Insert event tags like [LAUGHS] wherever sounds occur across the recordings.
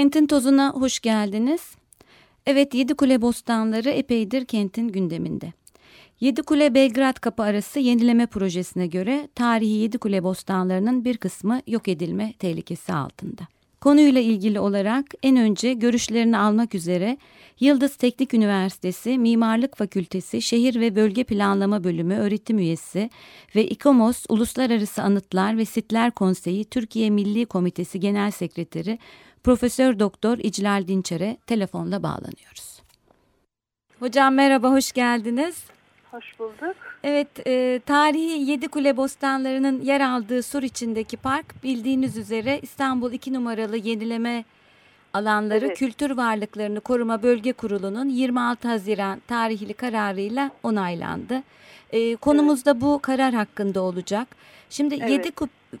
Kentin tozuna hoş geldiniz. Evet Yedi Kule Bostanları epeydir kentin gündeminde. Yedi Kule Belgrad Kapı arası yenileme projesine göre tarihi Yedi Kule Bostanlarının bir kısmı yok edilme tehlikesi altında. Konuyla ilgili olarak en önce görüşlerini almak üzere Yıldız Teknik Üniversitesi Mimarlık Fakültesi Şehir ve Bölge Planlama Bölümü öğretim üyesi ve İKOMOS Uluslararası Anıtlar ve Sitler Konseyi Türkiye Milli Komitesi Genel Sekreteri Profesör Doktor İclal Dinçer'e telefonla bağlanıyoruz. Hocam merhaba, hoş geldiniz. Hoş bulduk. Evet, e, tarihi Yedi Kule Bostanları'nın yer aldığı sur içindeki park bildiğiniz üzere İstanbul 2 numaralı yenileme alanları Evet. Kültür Varlıklarını Koruma Bölge Kurulu'nun 26 Haziran tarihli kararıyla onaylandı. E, konumuz da bu karar hakkında olacak. Şimdi Evet. Yedi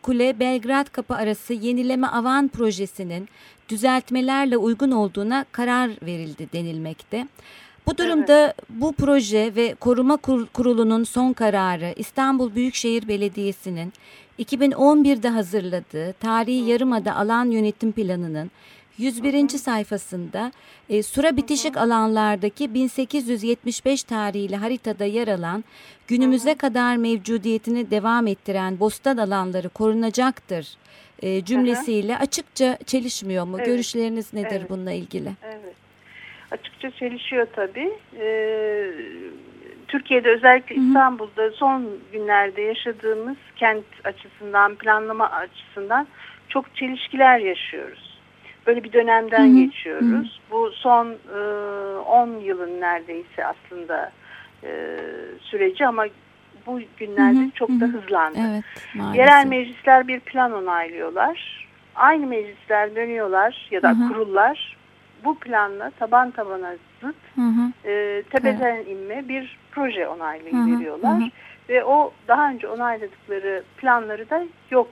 Kule Belgrad Kapı arası yenileme avan projesinin düzeltmelerle uygun olduğuna karar verildi denilmekte. Bu durumda bu proje ve Koruma Kur- Kurulu'nun son kararı İstanbul Büyükşehir Belediyesi'nin 2011'de hazırladığı Tarihi Yarımada Alan Yönetim Planı'nın 101. sayfasında e, sura bitişik alanlardaki 1875 tarihli haritada yer alan günümüze kadar mevcudiyetini devam ettiren bostan alanları korunacaktır e, cümlesiyle açıkça çelişmiyor mu? Evet. Görüşleriniz nedir Evet. bununla ilgili? Evet. Açıkça çelişiyor tabii. Ee, Türkiye'de özellikle Hı hı. İstanbul'da son günlerde yaşadığımız kent açısından, planlama açısından çok çelişkiler yaşıyoruz. Böyle bir dönemden Hı hı. geçiyoruz. Bu son e, 10 yılın neredeyse aslında e, süreci ama bu günlerde Hı hı, çok hı da hı. hızlandı. Evet, maalesef. Yerel meclisler bir plan onaylıyorlar. Aynı meclisler dönüyorlar ya da Hı hı. kurullar bu planla taban tabana zıt Hı hı, e, tepeden inme bir proje onaylayı Hı hı, veriyorlar. hı hı. Ve o daha önce onayladıkları planları da yok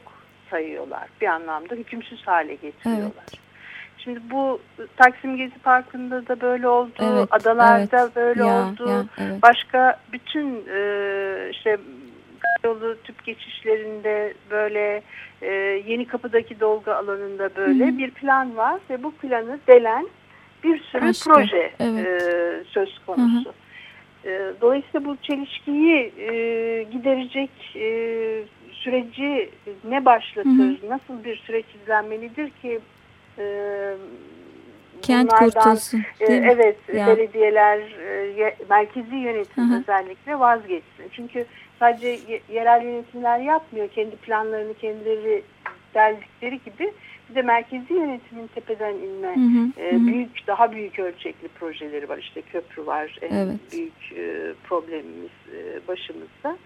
sayıyorlar. Bir anlamda hükümsüz hale getiriyorlar. Şimdi bu Taksim Gezi Parkı'nda da böyle oldu. Evet, Adalarda evet. böyle Ya, oldu. ya, evet. Başka bütün e, işte yolu tüp geçişlerinde böyle e, yeni kapıdaki dolgu alanında böyle Hı hı. bir plan var ve bu planı delen bir sürü Başka, proje evet. e, söz konusu. E, dolayısıyla bu çelişkiyi e, giderecek e, süreci ne başlatır, Hı nasıl bir süreç izlenmelidir ki e, Kent kurtulsun. mi? evet, Ya. belediyeler, e, merkezi yönetim Hı hı. özellikle vazgeçsin. Çünkü sadece ye- yerel yönetimler yapmıyor. Kendi planlarını kendileri deldikleri gibi bir de merkezi yönetimin tepeden inme Hı hı, e, hı. büyük, daha büyük ölçekli projeleri var. İşte köprü var, en Evet. büyük e, problemimiz e, başımızda.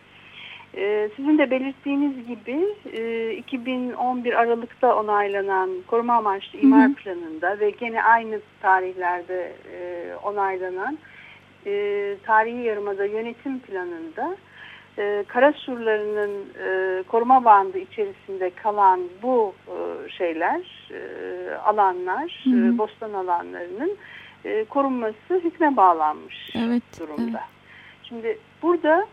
E, sizin de belirttiğiniz gibi e, 2011 Aralık'ta onaylanan koruma amaçlı Hı hı. imar planında ve gene aynı tarihlerde e, onaylanan e, tarihi yarımada yönetim planında e, kara surlarının e, koruma bandı içerisinde kalan bu e, şeyler, e, alanlar, Hı hı. e, bostan alanlarının e, korunması hükme bağlanmış Evet, durumda. Şimdi burada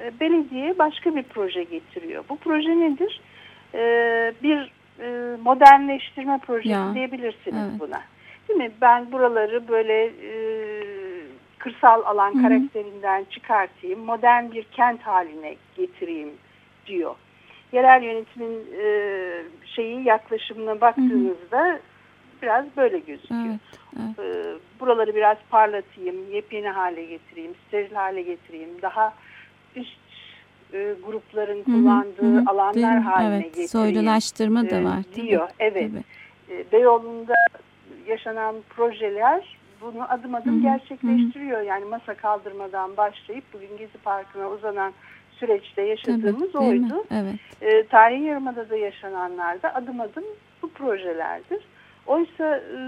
e, belediye başka bir proje getiriyor. Bu proje nedir? E, bir e, modernleştirme projesi Ya, diyebilirsiniz evet. buna. Değil mi? Ben buraları böyle e, kırsal alan Hı hı. karakterinden çıkartayım, modern bir kent haline getireyim diyor. Yerel yönetimin e, şeyi yaklaşımına baktığınızda biraz böyle gözüküyor. Evet, evet. E, buraları biraz parlatayım, yepyeni hale getireyim, steril hale getireyim, daha üst e, grupların Hı hı, kullandığı hı hı. Alanlar mi? haline evet, getireyim Soylulaştırma da e, var. tabii, diyor. Evet. tabii. E, Beyoğlu'nda yaşanan projeler bunu adım adım Hı hı, gerçekleştiriyor. Yani masa kaldırmadan başlayıp bugün Gezi Parkı'na uzanan süreçte Tabii, yaşadığımız mi? oydu. Evet. E, tarihi Yarımada'da yaşananlar da adım adım bu projelerdir. Oysa e,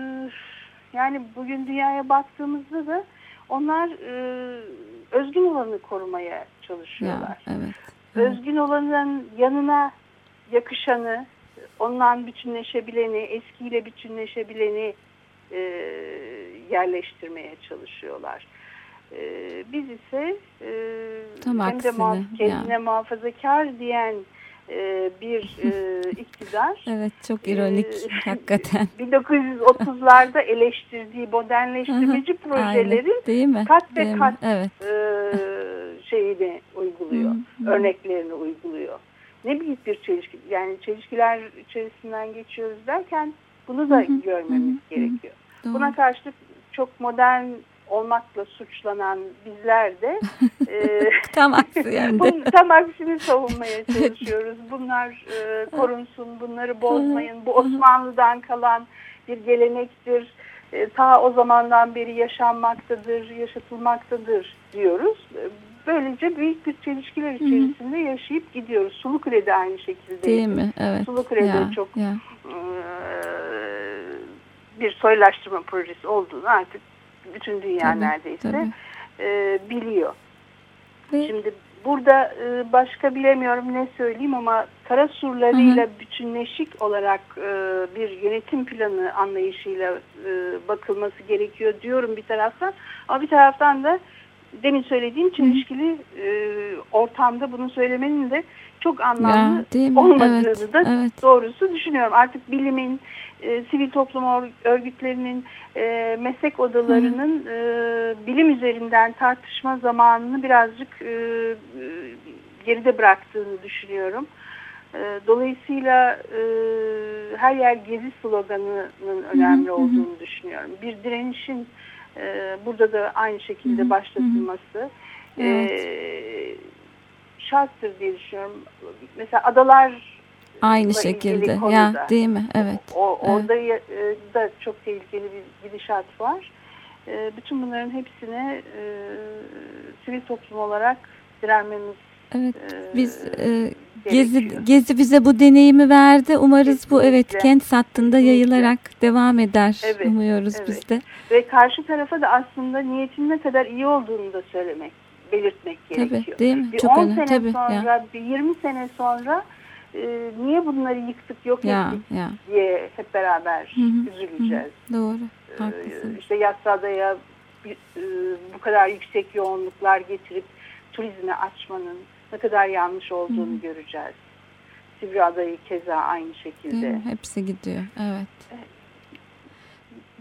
yani bugün dünyaya baktığımızda da onlar e, özgün olanı korumaya çalışıyorlar. Ya, evet. evet. Özgün olanın yanına yakışanı, ondan bütünleşebileni, eskiyle bütünleşebileni e, yerleştirmeye çalışıyorlar. E, biz ise e, Tam hem de aksine, muhaf- kendine ya. muhafazakar diyen e, bir e, [LAUGHS] iktidar Evet çok ironik Ee, [LAUGHS] hakikaten. 1930'larda eleştirdiği modernleştirmeci projeleri Aynen, değil mi? kat ve Değil mi? kat Evet. e, şeyini uyguluyor, örneklerini uyguluyor. Ne büyük bir çelişki, yani çelişkiler içerisinden geçiyoruz derken bunu da görmemiz gerekiyor. Doğru. Buna karşılık çok modern olmakla suçlanan bizler de [LAUGHS] e, Tam aksi [LAUGHS] yönde. bunun tam aksini savunmaya çalışıyoruz. Bunlar e, korunsun, bunları bozmayın. Bu Osmanlı'dan kalan bir gelenektir. E, ta o zamandan beri yaşanmaktadır, yaşatılmaktadır diyoruz. E, Böylece büyük bir çelişkiler içerisinde yaşayıp gidiyoruz. Sulukule'de aynı şekilde. Değil mi? Evet. Sulukule'de Ya, çok ya. e, bir soylaştırma projesi olduğunu artık bütün dünya Tabii, neredeyse tabii. e, biliyor. Ve- Şimdi burada e, başka bilemiyorum ne söyleyeyim ama kara surlarıyla bütünleşik olarak e, bir yönetim planı anlayışıyla e, bakılması gerekiyor diyorum bir taraftan. Ama bir taraftan da demin söylediğim çelişkili e, ortamda bunu söylemenin de çok anlamlı Ya, olmadığını Evet, da evet. doğrusu düşünüyorum. Artık bilimin, e, sivil toplum örgütlerinin, e, meslek odalarının e, bilim üzerinden tartışma zamanını birazcık e, e, geride bıraktığını düşünüyorum. E, dolayısıyla e, her yer gezi sloganının önemli hı hı. olduğunu düşünüyorum. Bir direnişin e, burada da aynı şekilde Hı hı, başlatılması Evet. e, şarttır diye düşünüyorum. Mesela adalar Aynı şekilde. konuda. Ya değil mi? Evet. O, orada ya- e, da çok tehlikeli bir gidişat var. E, bütün bunların hepsine e, sivil toplum olarak direnmemiz Evet. e, Biz e. Gezi Gezi bize bu deneyimi verdi. Umarız bu evet Kesinlikle. kent Kesinlikle. yayılarak devam eder. Evet, Umuyoruz evet. biz de. Ve karşı tarafa da aslında niyetin ne kadar iyi olduğunu da söylemek, belirtmek Tabii gerekiyor. değil mi? Bir Çok 10 önemli. sene Tabii sonra, ya. bir 20 sene sonra e, niye bunları yıktık, yok Ya ettik ya. diye hep beraber Hı hı, üzüleceğiz. Doğru. Ee, Haklısın. işte Yassıada'ya e, bu kadar yüksek yoğunluklar getirip turizme açmanın ne kadar yanlış olduğunu göreceğiz. Sivriada'yı keza aynı Değil şekilde. mi? Hepsi gidiyor. Evet.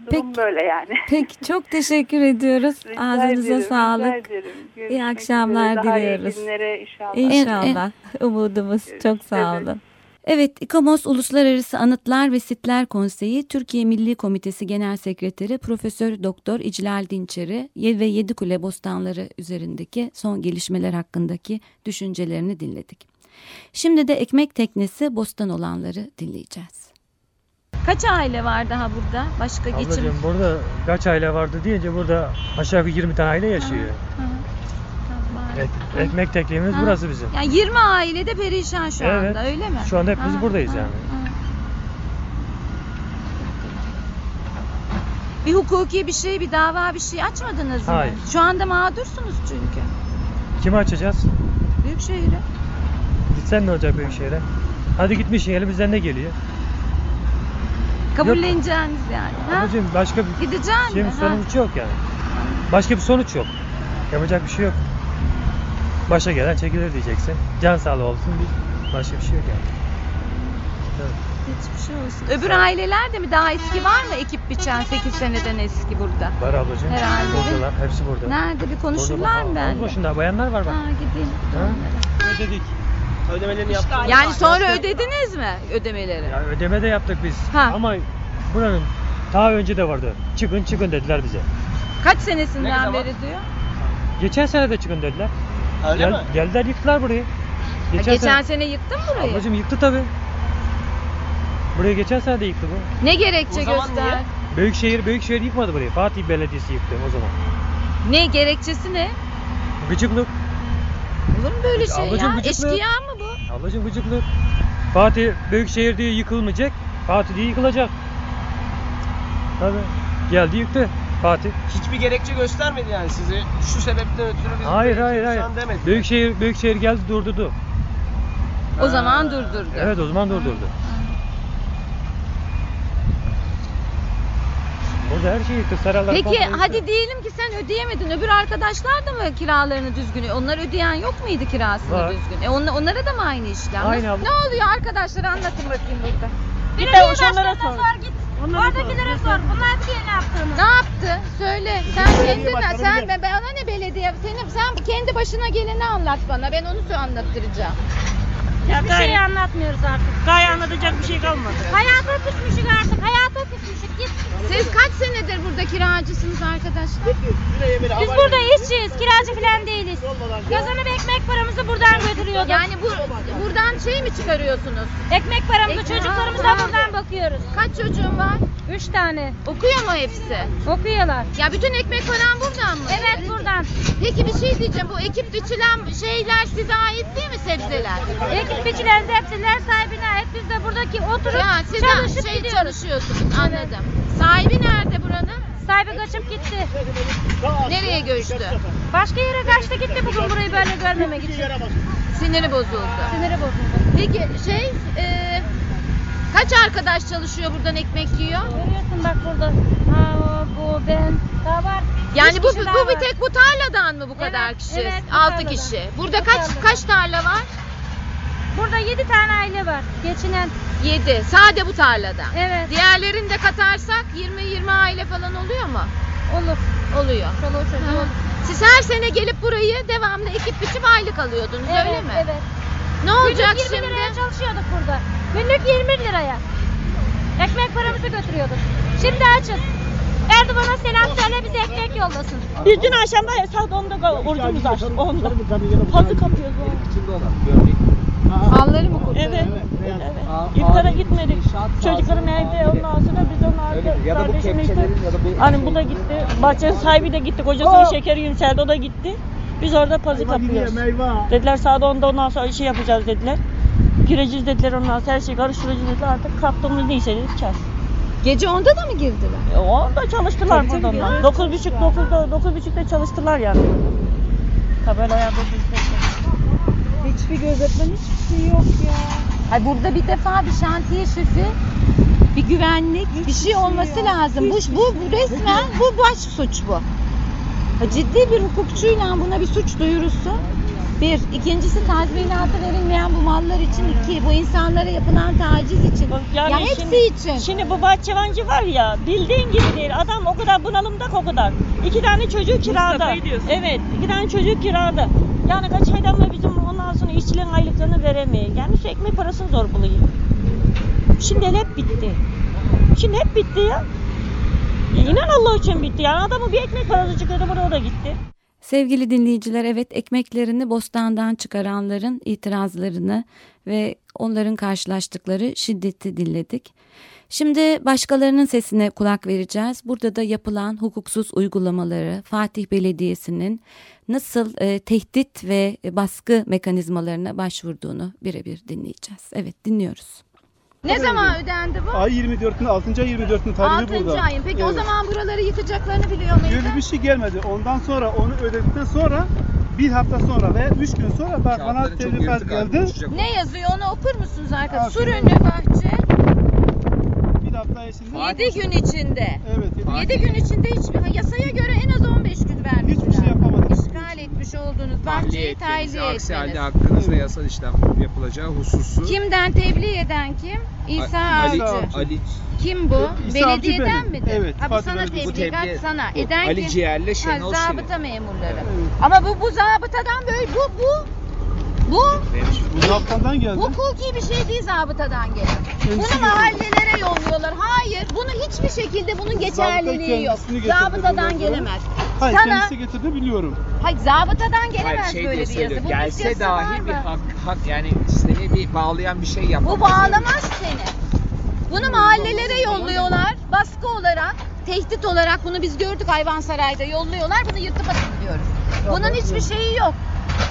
Durum Peki. böyle yani. [LAUGHS] Peki çok teşekkür ediyoruz. Rica Ağzınıza ederim, rica sağlık. ederim. Görüşmek akşamlar üzere. Daha diliyoruz. iyi günlere inşallah. İnşallah. [LAUGHS] Umudumuz. Çok sağ Evet. olun. Evet, İKOMOS Uluslararası Anıtlar ve Sitler Konseyi Türkiye Milli Komitesi Genel Sekreteri Profesör Doktor İclal Dinçer'i ve Yedikule Bostanları üzerindeki son gelişmeler hakkındaki düşüncelerini dinledik. Şimdi de ekmek teknesi bostan olanları dinleyeceğiz. Kaç aile var daha burada? Başka Ablacığım burada kaç aile vardı deyince burada aşağı yukarı 20 tane aile yaşıyor. Ek- ekmek tekliğimiz Ha. burası bizim. Yani 20 aile de perişan şu Evet. anda öyle mi? Şu anda hepimiz Ha, buradayız ha, yani. ha. Bir hukuki bir şey, bir dava bir şey açmadınız mı? Hayır. Şu anda mağdursunuz çünkü. Kimi açacağız? Büyükşehir'e. Gitsen ne olacak büyük şehre? Hadi gitmiş elimizden ne geliyor? Kabulleneceğiniz yani. Ha? Ablacığım başka bir Gideceksin şeyin mi? Ha? sonuç yok yani. Başka bir sonuç yok. Yapacak bir şey yok. Başa gelen çekilir diyeceksin. Can sağlığı olsun. Bir, başka bir şey yok yani. Geçmiş olsun. Öbür aileler de mi daha eski var mı ekip biçen 8 seneden eski burada? Var ablacığım. Herhalde. Buradalar. Hepsi burada. Nerede bir konuşurlar mı bak, ben? al Başında bayanlar var bak. Ha gideyim. Ha? Ödedik. Ödemelerini yaptık. Yani sonra ödediniz mi ödemeleri? Ya ödeme de yaptık biz. Ha. Ama buranın daha önce de vardı. Çıkın çıkın dediler bize. Kaç Ne senesinden zaman? beri diyor? Geçen sene de çıkın dediler. Öyle Gel- mi? Geldiler yıktılar burayı. Ha, Geçen, sene. sene yıktın burayı. Ablacığım yıktı tabi. Burayı geçen sene de yıktı bu. Ne gerekçe O zaman göster? niye? Büyükşehir Büyükşehir yıkmadı burayı. Fatih Belediyesi yıktı o zaman. Ne gerekçesi ne? Gıcıklık. Olur mu böyle şey Ablacığım ya? gıcıklık. Eşkıya mı bu? Ablacığım gıcıklık. Fatih Büyükşehir diye yıkılmayacak. Fatih diye yıkılacak. Tabii. Geldi yıktı Fatih. Hiçbir gerekçe göstermedi yani sizi. Şu sebepten ötürü biz Hayır hayır hayır. insan demedi. Büyükşehir Büyükşehir geldi durdurdu. O zaman durdurdu. Evet o zaman durdurdu. Burada her şey yıktı. Seralar Peki komple yıktı. hadi diyelim ki sen ödeyemedin. Öbür arkadaşlar da mı kiralarını düzgün? Onlar ödeyen yok muydu kirasını Var. düzgün? E onla- onlara da mı aynı işlem? Aynı abla. Ne oluyor arkadaşlar anlatın bakayım burada. Git de onlara sor. git. Oradakilere sor. Bunlar şey ne yaptığını. Ne yaptı? Söyle. Sen kendin sen ben bana ne belediye senin sen kendi başına geleni anlat bana. Ben onu söyle anlattıracağım. Hiçbir şey anlatmıyoruz artık. Gaye anlatacak bir şey kalmadı. Hayata küsmüşük artık. Git. Siz kaç senedir burada kiracısınız arkadaşlar? Biz burada işçiyiz. Kiracı falan değiliz. Kazanıp ekmek paramızı buradan götürüyorduk. Yani bu buradan şey mi çıkarıyorsunuz? ekmek paramızı Ekmek- çocuklarımıza Ha. buradan bakıyoruz. Kaç çocuğun var? Üç tane. Okuyor mu hepsi? Okuyorlar. Ya bütün ekmek falan buradan mı? Evet buradan. Peki bir şey diyeceğim. Bu ekip biçilen şeyler size ait değil mi sebzeler? Ekip biçilen zepsiler sahibine ait. Biz de buradaki oturup Ya siz çalışıp şey gidiyoruz. çalışıyorsunuz anladım. Sahibi nerede buranın? Sahibi kaçıp gitti. Nereye göçtü? Başka yere kaçtı gitti bugün burayı böyle görmemek için. Siniri bozuldu. Siniri bozuldu. Peki şey e, kaç arkadaş çalışıyor buradan ekmek yiyor? Görüyorsun bak burada. Ha, bu ben. Daha var. Yani Üç bu kişi bu bir var. tek bu tarladan mı bu kadar Evet, kişi? evet, bu 6 tarladan. kişi. Burada Bu kaç tarladan. kaç tarla var? Burada yedi tane aile var. Geçinen. 7. Sade bu tarlada. Evet. Diğerlerini de katarsak 20-20 aile falan oluyor mu? Olur. Oluyor. Çoluğu çocuğu. Siz her sene gelip burayı devamlı ekip biçip aylık alıyordunuz Evet, öyle mi? Evet. Ne olacak Günlük 20 şimdi? liraya çalışıyorduk burada. Günlük 20 liraya. Ekmek paramızı götürüyorduk. Şimdi açız. Erdoğan'a selam söyle bize ekmek yollasın. Biz dün akşam da saat 10'da orucumuzu açtık. 10'da. Fazla kapıyoruz. Malları mı kurtarıyor? Evet. evet. İftara gitmedik. Çocuklarım evde ondan sonra biz onlar Ya da bu kardeşim işte. kepçelerin ya da bu Hani bu da gitti. Bahçenin sahibi de gitti. Kocasının şekeri yükseldi. O da gitti. Biz orada pazı kapıyoruz. Dediler saat 10'da ondan sonra işi yapacağız dediler. Gireceğiz dediler ondan sonra her şeyi karıştıracağız dediler. Artık kaptığımız neyse dedik kes. Gece 10'da da mı girdiler? E, orada çalıştılar burada onlar. 9.30 9'da 9.30'da çalıştılar yani. Tabelaya 9.30'da. Hiçbir gözetmen hiçbir şey yok ya. Ay burada bir defa bir şantiye şefi, bir güvenlik, bir şey olması lazım. Bu, bu, bu resmen bu baş suç bu. Ha, Ciddi bir hukukçuyla buna bir suç duyurusu. Bir. ikincisi tazminatı verilmeyen bu mallar için. iki Bu insanlara yapılan taciz için. Yani ya hepsi şimdi- için. Şimdi bu bahçıvancı var ya bildiğin gibi değil. Adam o kadar bunalımda o kadar. İki tane çocuğu kirada. Mustafa'yı diyorsun. Evet iki tane çocuğu kirada. Yani kaç aydan beri bizim ondan sonra işçiliğin aylıklarını veremiyor. Yani şu ekmek parasını zor buluyor. Şimdi hep bitti. Şimdi hep bitti ya. Ya inan Allah için bitti. Yani adamı bir ekmek parası çıkardı buraya da gitti. Sevgili dinleyiciler evet ekmeklerini bostandan çıkaranların itirazlarını ve onların karşılaştıkları şiddeti dinledik. Şimdi başkalarının sesine kulak vereceğiz. Burada da yapılan hukuksuz uygulamaları Fatih Belediyesi'nin nasıl e, tehdit ve baskı mekanizmalarına başvurduğunu birebir dinleyeceğiz. Evet dinliyoruz. Ne zaman ödendi bu? Ay 24'ünde 6. ay 24'ünde tarihi 6. burada. ayın. Peki o Evet. zaman buraları yıkacaklarını biliyor muydu? Öyle bir şey gelmedi. Ondan sonra onu ödedikten sonra bir hafta sonra veya üç gün sonra bak bana Kağıtları çok tebligat yırtık abi, geldi. uçacak. Ne yazıyor onu okur musunuz arkadaşlar? Sürünlü bahçe Bir hafta içinde. 7 gün içinde. Evet. yedi- 7 gün içinde hiçbir yasaya göre en az 15 gün vermişler. Hiçbir şey. Etmiş olduğunuz bahçeyi tahliye Aksi halde etmeniz. hakkınızda yasal işlem yapılacağı hususu Kimden tebliğ eden kim? İsa Ali, Avcı. Ali, Kim bu? İsa Avcı Belediyeden benim. midir? Evet, Ha, bu Fatih sana Belediyesi. bu tebligat tebliğ sana. bu Eden Ali kim? Ciğer'le Ha, Şenol Şirin. zabıta memurları. Ama bu bu zabıtadan böyle bu bu bu Bu zaptandan geldi. hukuki bir şey değil zabıtadan gelen. Bunu mahallelere yolluyorlar. Hayır, bunun hiçbir şekilde bunun geçerliliği yok. kendisini getirdi Zabıtadan buraya. gelemez. Hayır Sana kendisi getirdi biliyorum. hayır zabıtadan gelemez Hayır şey böyle bir yazı. Bunun Gelse dahi bir hak, hak yani seni bir bağlayan bir şey yapamaz. Bu bağlamaz seni. Bunu mahallelere yolluyorlar baskı olarak, tehdit olarak bunu biz gördük Hayvansaray'da yolluyorlar. Bunu yırtıp atın diyoruz. Bunun hiçbir şeyi yok.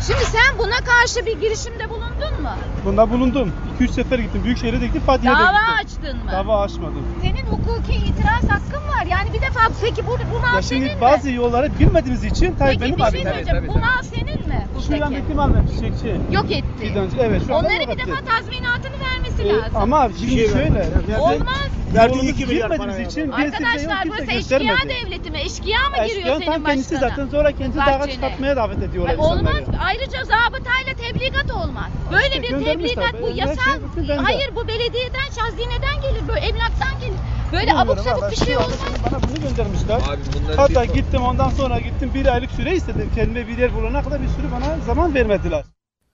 Şimdi sen buna karşı bir girişimde bulundun mu? Bunda bulundum. 2-3 sefer gittim. Büyükşehir'e de gittim. Fatih'e de Dava gittim. açtın mı? Dava açmadım. Senin hukuki itiraz hakkın var. Yani bir defa peki bu, bu mal Ya senin şimdi mi? bazı yolları bilmediğimiz için Tayyip Peki benim bir şey söyleyeceğim. Bu mal senin mi? Şu Buradaki? yandaki mal benim çiçekçi. Yok etti. Bir önce, evet şu anda Onları bir defa tazminatını vermesi Ee, lazım. ama şimdi şöyle. Olmaz. Verdiği 2 milyar para için Arkadaşlar kimse burası eşkıya göstermedi. devleti mi? Eşkıya mı giriyor Eşkıyan senin tam kendisi başkana? zaten sonra kendisi dağa Bahçene. çıkartmaya davet ediyorlar Ay, olmaz. Ayrıca zabıtayla tebligat olmaz. Böyle İşte bir tebligat bu şey yasal. bende. Hayır bu belediyeden, şazineden gelir. Böyle emlaktan gelir. Böyle abuk sabuk bir şey anda olmaz. Bana bunu göndermişler. Abi bunları Hatta gittim ondan sonra gittim bir aylık süre istedim. Kendime bir yer bulana kadar bir sürü bana zaman vermediler.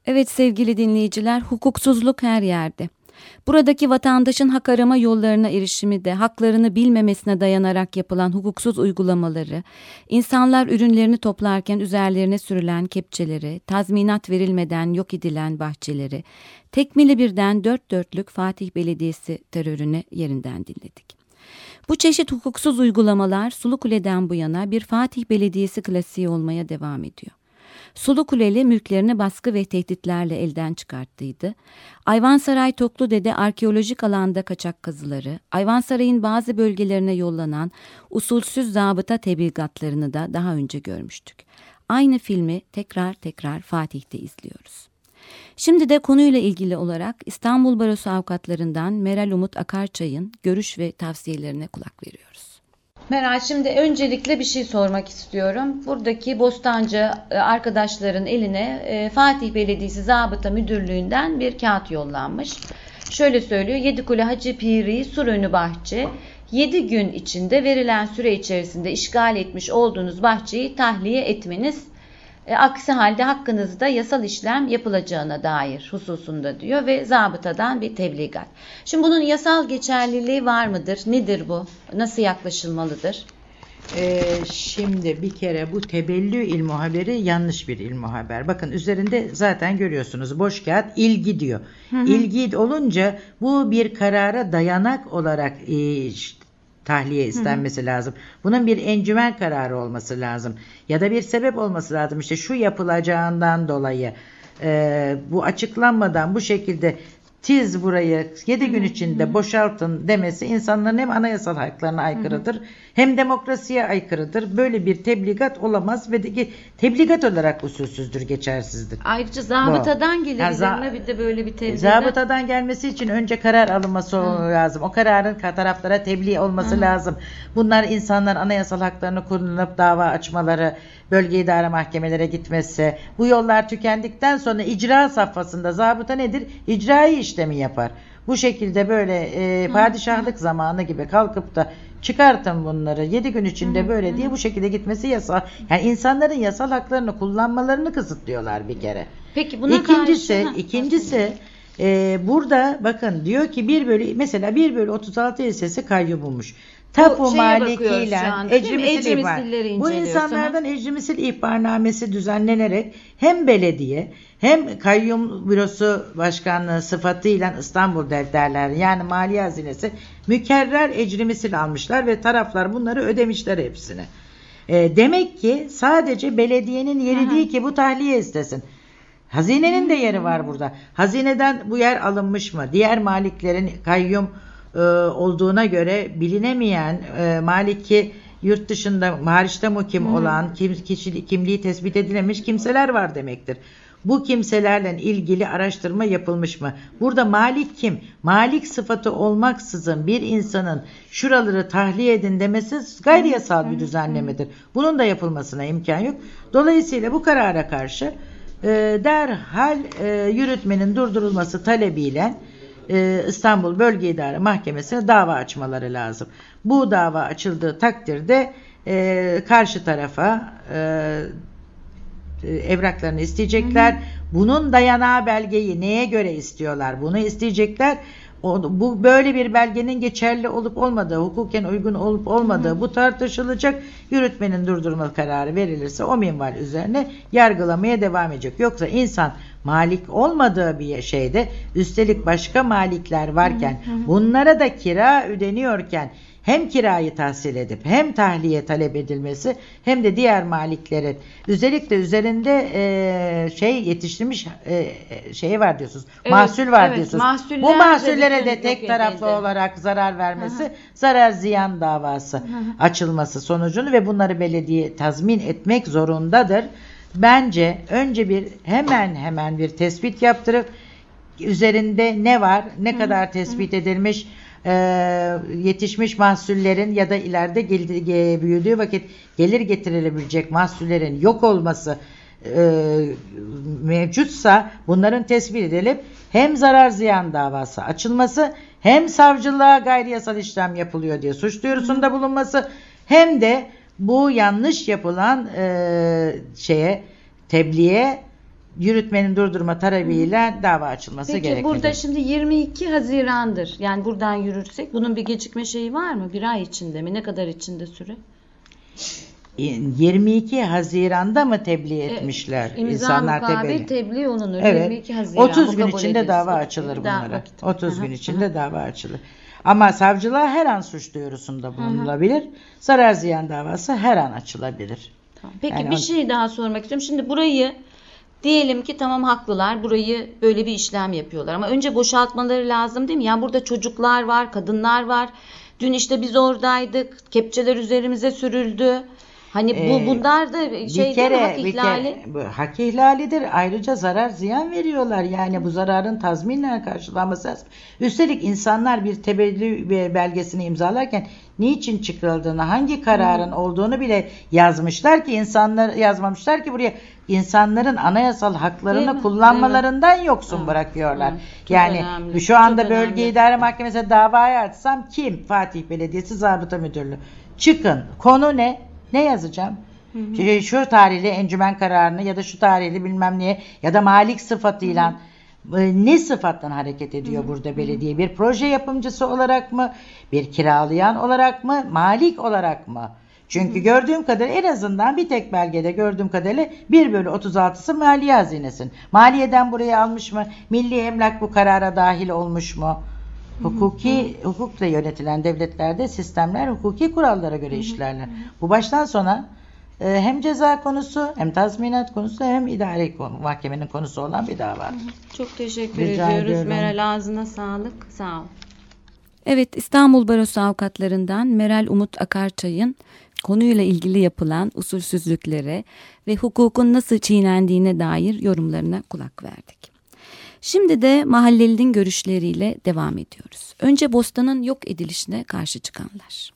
Evet sevgili dinleyiciler, hukuksuzluk her yerde. Buradaki vatandaşın hak arama yollarına erişimi de haklarını bilmemesine dayanarak yapılan hukuksuz uygulamaları, insanlar ürünlerini toplarken üzerlerine sürülen kepçeleri, tazminat verilmeden yok edilen bahçeleri, tekmili birden dört dörtlük Fatih Belediyesi terörünü yerinden dinledik. Bu çeşit hukuksuz uygulamalar Sulukule'den bu yana bir Fatih Belediyesi klasiği olmaya devam ediyor. Sulu Kuleli mülklerini baskı ve tehditlerle elden çıkarttıydı. Ayvansaray Toklude'de arkeolojik alanda kaçak kazıları, Ayvansaray'ın bazı bölgelerine yollanan usulsüz zabıta tebligatlarını da daha önce görmüştük. Aynı filmi tekrar tekrar Fatih'te izliyoruz. Şimdi de konuyla ilgili olarak İstanbul Barosu avukatlarından Meral Umut Akarçay'ın görüş ve tavsiyelerine kulak veriyoruz. Meral şimdi öncelikle bir şey sormak istiyorum. Buradaki Bostancı e, arkadaşların eline e, Fatih Belediyesi Zabıta Müdürlüğü'nden bir kağıt yollanmış. Şöyle söylüyor. Yedikule Hacı Piri Surönü Bahçe 7 gün içinde verilen süre içerisinde işgal etmiş olduğunuz bahçeyi tahliye etmeniz e, aksi halde hakkınızda yasal işlem yapılacağına dair hususunda diyor ve zabıtadan bir tebligat. Şimdi bunun yasal geçerliliği var mıdır? Nedir bu? Nasıl yaklaşılmalıdır? Ee, şimdi bir kere bu tebellü ilmu haberi yanlış bir ilmu haber. Bakın üzerinde zaten görüyorsunuz boş kağıt ilgi diyor. Hı hı. İlgi olunca bu bir karara dayanak olarak e, tahliye istenmesi lazım. Bunun bir encümen kararı olması lazım. Ya da bir sebep olması lazım. İşte şu yapılacağından dolayı e, bu açıklanmadan bu şekilde tiz burayı 7 gün içinde boşaltın demesi insanların hem anayasal haklarına aykırıdır hem demokrasiye aykırıdır. Böyle bir tebligat olamaz ve de tebligat olarak usulsüzdür, geçersizdir. Ayrıca zabıtadan za- mi? Bir de böyle bir tebligat. Zabıtadan gelmesi için önce karar alınması lazım. O kararın ka- taraflara tebliğ olması Hı. lazım. Bunlar insanlar anayasal haklarını kullanıp dava açmaları, bölge idare mahkemelere gitmesi. Bu yollar tükendikten sonra icra safhasında zabıta nedir? İcrai işlemi yapar. Bu şekilde böyle e, padişahlık zamanı gibi kalkıp da çıkartın bunları 7 gün içinde böyle diye bu şekilde gitmesi yasal. Yani insanların yasal haklarını kullanmalarını kısıtlıyorlar bir kere. Peki buna İkincisi, karşı... ikincisi e, burada bakın diyor ki 1 bölü mesela 1 bölü 36 hissesi kayyum bulmuş. Tapu şeye bakıyoruz malikiyle şu an, değil mi? ecrimisil ihbar. Bu insanlardan ecrimisil ihbarnamesi düzenlenerek hem belediye hem kayyum bürosu başkanlığı sıfatıyla İstanbul defterleri yani maliye hazinesi mükerrer ecrimisil almışlar ve taraflar bunları ödemişler hepsini. E, demek ki sadece belediyenin yeri değil ki bu tahliye istesin. Hazinenin de yeri var burada. Hazineden bu yer alınmış mı? Diğer maliklerin kayyum olduğuna göre bilinemeyen e, maliki yurt dışında hariçte mukim Hı. olan kim, kişi, kimliği tespit edilemiş kimseler var demektir. Bu kimselerle ilgili araştırma yapılmış mı? Burada malik kim? Malik sıfatı olmaksızın bir insanın şuraları tahliye edin demesi gayri yasal bir düzenlemedir. Bunun da yapılmasına imkan yok. Dolayısıyla bu karara karşı e, derhal e, yürütmenin durdurulması talebiyle e, İstanbul Bölge İdare Mahkemesi'ne dava açmaları lazım. Bu dava açıldığı takdirde e, karşı tarafa e, evraklarını isteyecekler. Bunun dayanağı belgeyi neye göre istiyorlar? Bunu isteyecekler. O, bu böyle bir belgenin geçerli olup olmadığı, hukuken uygun olup olmadığı bu tartışılacak. Yürütmenin durdurma kararı verilirse o minval üzerine yargılamaya devam edecek. Yoksa insan malik olmadığı bir şeyde üstelik başka malikler varken bunlara da kira ödeniyorken hem kirayı tahsil edip hem tahliye talep edilmesi hem de diğer maliklerin özellikle üzerinde e, şey yetiştirmiş e, şey var diyorsunuz. Evet, mahsul var evet, diyorsunuz. mahsuller Bu mahsullere de tek taraflı edildi. olarak zarar vermesi zarar ziyan davası açılması sonucunu ve bunları belediye tazmin etmek zorundadır. Bence önce bir hemen hemen bir tespit yaptırıp üzerinde ne var, ne kadar tespit edilmiş, e, yetişmiş mahsullerin ya da ileride gel- ge- büyüdüğü vakit gelir getirilebilecek mahsullerin yok olması e, mevcutsa bunların tespit edilip hem zarar ziyan davası açılması hem savcılığa gayri yasal işlem yapılıyor diye suç duyurusunda bulunması hem de bu yanlış yapılan e, şeye tebliğe yürütmenin durdurma talebiyle dava açılması Peki gereklidir. burada şimdi 22 Haziran'dır. Yani buradan yürürsek bunun bir gecikme şeyi var mı? Bir ay içinde mi? Ne kadar içinde süre? 22 Haziran'da mı tebliğ etmişler İmza insanlar tebliğ? tebliğ olunur. Evet. 22 Haziran. 30 bu gün içinde edilsin. dava açılır bunlara. vakit. 30 Aha, gün içinde dava açılır. Ama savcılığa her an suç duyurusunda bulunulabilir. Zarar ziyan davası her an açılabilir. Peki Yani bir o- şey daha sormak istiyorum. Şimdi burayı diyelim ki tamam haklılar. Burayı böyle bir işlem yapıyorlar. Ama önce boşaltmaları lazım değil mi? Yani burada çocuklar var, kadınlar var. Dün işte biz oradaydık. Kepçeler üzerimize sürüldü. Hani bu Ee, bunlar da şey bir değil mi? kere, Hak bir ihlali. kere bu hak ihlalidir. Ayrıca zarar ziyan veriyorlar. Yani bu zararın tazminle karşılanması lazım. Üstelik insanlar bir teberrü belgesini imzalarken niçin çıkarıldığını, hangi kararın olduğunu bile yazmışlar ki insanlar yazmamışlar ki buraya insanların anayasal haklarını kullanmalarından yoksun bırakıyorlar. evet. Çok yani önemli, şu anda çok bölge önemli. idare mahkemesine davayı açsam kim? Fatih Belediyesi Zabıta Müdürlüğü. Çıkın. Konu ne? Ne yazacağım? Şu- Şu tarihli encümen kararını ya da şu tarihli bilmem neye ya da malik sıfatıyla e, ne sıfattan hareket ediyor burada belediye? Bir proje yapımcısı olarak mı? Bir kiralayan olarak mı? Malik olarak mı? Çünkü gördüğüm kadarıyla en azından bir tek belgede gördüğüm kadarıyla 1 bölü 36'sı maliye hazinesin. Maliyeden buraya almış mı? Milli emlak bu karara dahil olmuş mu? Hukuki hukukla yönetilen devletlerde sistemler hukuki kurallara göre işlerler. Bu baştan sona e, hem ceza konusu hem tazminat konusu hem idari konu, mahkemenin konusu olan bir dava. Çok teşekkür Rica ediyoruz. ediyorum. Meral ağzına sağlık. Sağ ol. Evet İstanbul Barosu avukatlarından Meral Umut Akarçay'ın konuyla ilgili yapılan usulsüzlüklere ve hukukun nasıl çiğnendiğine dair yorumlarına kulak verdik. Şimdi de mahallelinin görüşleriyle devam ediyoruz. Önce bostanın yok edilişine karşı çıkanlar.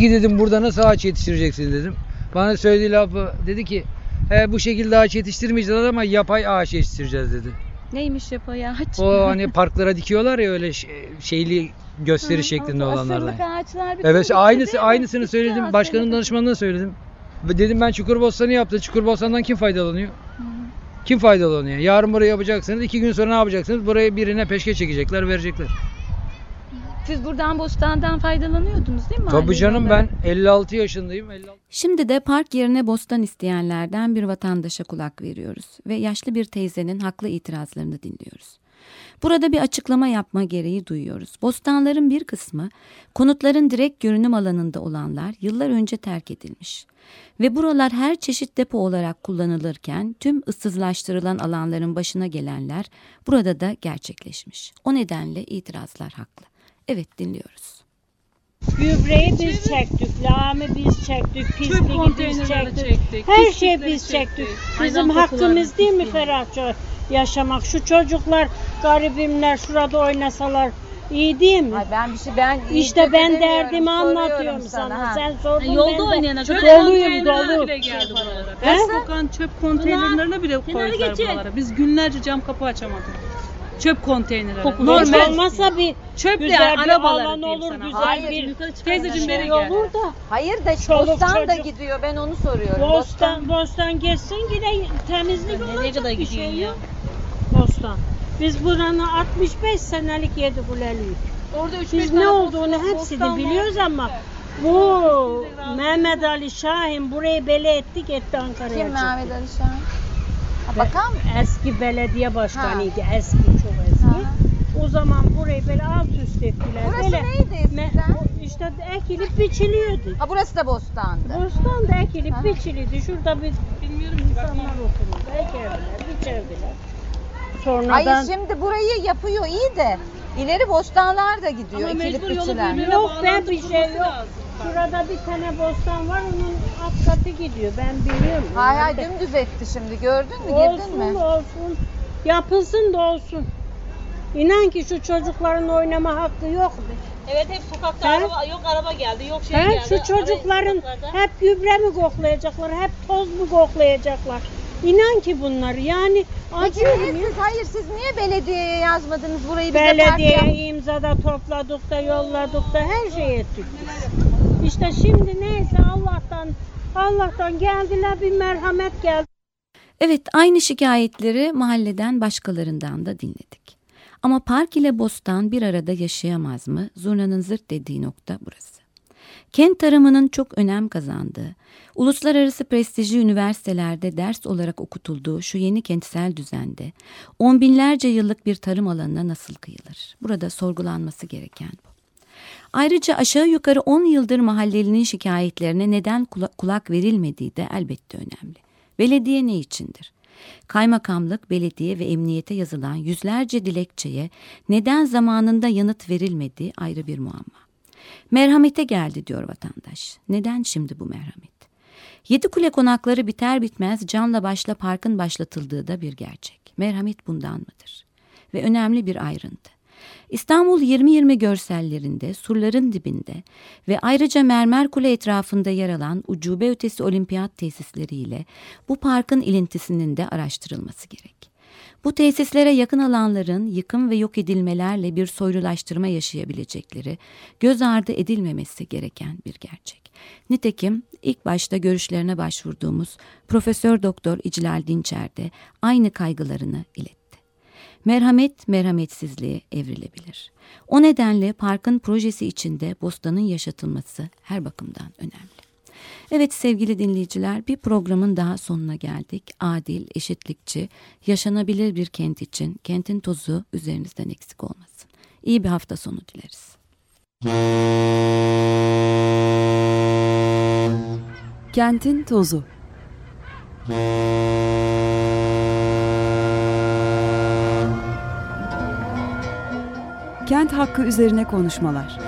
Dedim burada nasıl ağaç yetiştireceksin dedim. Bana söylediği lafı dedi ki He, bu şekilde ağaç yetiştirmeyeceğiz ama yapay ağaç yetiştireceğiz dedi. Neymiş yapay ağaç? O hani parklara dikiyorlar ya öyle ş- şeyli gösteri şeklinde olanlardan. ağaçlar Evet aynısı aynısını söyledim. Başkanın danışmanına söyledim. Ve dedim ben Çukurbostan'ı yaptım. Çukurbostan'dan kim faydalanıyor? Kim faydalanıyor? Yarın burayı yapacaksınız. iki gün sonra ne yapacaksınız? Buraya birine peşke çekecekler, verecekler. Siz buradan bostandan faydalanıyordunuz değil mi? Tabii canım ben 56 yaşındayım. 56 Şimdi de park yerine bostan isteyenlerden bir vatandaşa kulak veriyoruz ve yaşlı bir teyzenin haklı itirazlarını dinliyoruz. Burada bir açıklama yapma gereği duyuyoruz. Bostanların bir kısmı konutların direkt görünüm alanında olanlar yıllar önce terk edilmiş. Ve buralar her çeşit depo olarak kullanılırken tüm ıssızlaştırılan alanların başına gelenler burada da gerçekleşmiş. O nedenle itirazlar haklı. Evet dinliyoruz. Gübreyi biz çektik, lağımı biz çektik, pisliği biz çektik. Her şey biz çektik. Bizim hakkımız değil mi Ferhatça yaşamak? Şu çocuklar, garibimler şurada oynasalar iyi değil mi? Ay ben bir şey ben İşte ben demiyorum, derdimi soruyorum anlatıyorum sana, sana. ha. Sen sordun Yolda ben de oynayana çöp doluyum konteynerlerine dolu. bile geldi buralara. He? Her sokan çöp konteynerlerine bile Kenara koydular geçin. buralara. Biz günlerce cam kapı açamadık. Çöp konteynerleri. Hiç olmazsa bir çöp de güzel yani bir arabaları alan diyeyim olur, sana. güzel Hayır, bir yukarı Teyzeciğim beri şey gel. olur da. Hayır da Çoluk bostan da çocuk. gidiyor. Ben onu soruyorum. Bostan, bostan geçsin yine temizlik Nereye olacak kadar bir şey ya? yok. Bostan. Biz buranın 65 senelik yedi kuleliyiz. Orada üç beş Biz tane ne bostan- olduğunu hepsini bostan var. biliyoruz ama bu Mehmet Ali Şahin burayı bele ettik etti Ankara'ya. Kim çekti. Mehmet Ali Şahin? Ha, bakan mı? Eski belediye başkanıydı. Eski. O zaman burayı böyle alt üst ettiler. Burası böyle, neydi eskiden? işte ekilip biçiliyordu. Ha burası da bostandı. Bostan da ekilip biçiliydi. Şurada bir bilmiyorum insanlar otururdu. Ekerdiler, biçerdiler. Sonradan Hayır şimdi burayı yapıyor iyi de ileri bostanlar da gidiyor Ama ekilip mecbur yolu biçilen. birbirine Yok be bir şey yok. Şurada bir tane bostan var onun alt katı gidiyor. Ben biliyorum. Hay hay dümdüz etti şimdi gördün mü girdin olsun, mi? Olsun Yapılsın da olsun. İnan ki şu çocukların oynama hakkı yok. Evet hep sokakta He? araba yok araba geldi yok şey He, geldi. şu çocukların hep gübre mi koklayacaklar, hep toz mu koklayacaklar? İnan ki bunlar yani Peki acıyorum ya. siz, hayır siz niye belediyeye yazmadınız burayı bize park yap- Belediye imzada topladık da yolladık da her şey ettik biz. İşte şimdi neyse Allah'tan Allah'tan geldiler bir merhamet geldi. Evet aynı şikayetleri mahalleden başkalarından da dinledik. Ama park ile bostan bir arada yaşayamaz mı? Zurna'nın zırt dediği nokta burası. Kent tarımının çok önem kazandığı, uluslararası prestijli üniversitelerde ders olarak okutulduğu şu yeni kentsel düzende on binlerce yıllık bir tarım alanına nasıl kıyılır? Burada sorgulanması gereken bu. Ayrıca aşağı yukarı 10 yıldır mahallelinin şikayetlerine neden kula- kulak verilmediği de elbette önemli. Belediye ne içindir? Kaymakamlık, belediye ve emniyete yazılan yüzlerce dilekçeye neden zamanında yanıt verilmediği ayrı bir muamma. Merhamete geldi diyor vatandaş. Neden şimdi bu merhamet? Yedi kule konakları biter bitmez canla başla parkın başlatıldığı da bir gerçek. Merhamet bundan mıdır? Ve önemli bir ayrıntı. İstanbul 2020 görsellerinde surların dibinde ve ayrıca Mermer Kule etrafında yer alan ucube ötesi olimpiyat tesisleriyle bu parkın ilintisinin de araştırılması gerek. Bu tesislere yakın alanların yıkım ve yok edilmelerle bir soylulaştırma yaşayabilecekleri göz ardı edilmemesi gereken bir gerçek. Nitekim ilk başta görüşlerine başvurduğumuz Profesör Doktor İclal Dinçer de aynı kaygılarını iletti. Merhamet merhametsizliğe evrilebilir. O nedenle parkın projesi içinde bostanın yaşatılması her bakımdan önemli. Evet sevgili dinleyiciler bir programın daha sonuna geldik. Adil, eşitlikçi, yaşanabilir bir kent için kentin tozu üzerinizden eksik olmasın. İyi bir hafta sonu dileriz. Kentin tozu. Kent hakkı üzerine konuşmalar.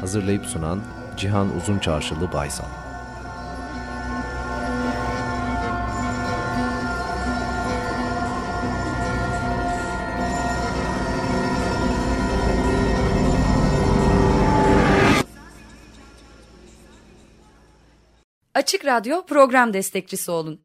Hazırlayıp sunan Cihan Uzunçarşılı Baysal. Açık Radyo program destekçisi olun.